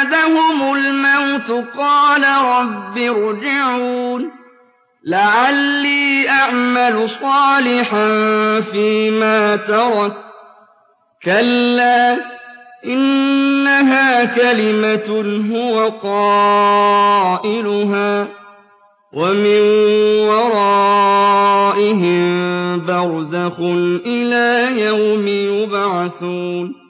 أَحَدَهُمُ الْمَوْتُ قَالَ رَبِّ ارْجِعُونِ لَعَلِّي أَعْمَلُ صَالِحًا فِيمَا تَرَكْتُ ۚ كَلَّا إِنَّهَا كَلِمَةٌ هُوَ قَائِلُهَا ۖ وَمِن وَرَائِهِم بَرْزَخٌ إِلَىٰ يَوْمِ يُبْعَثُونَ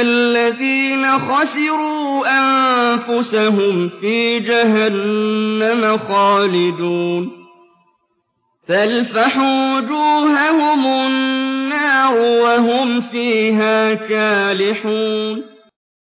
الَّذِينَ خَسِرُوا أَنفُسَهُمْ فِي جَهَنَّمَ خَالِدُونَ. تَلْفَحُ وُجُوهَهُمُ النَّارُ وَهُمْ فِيهَا كَالِحُونَ.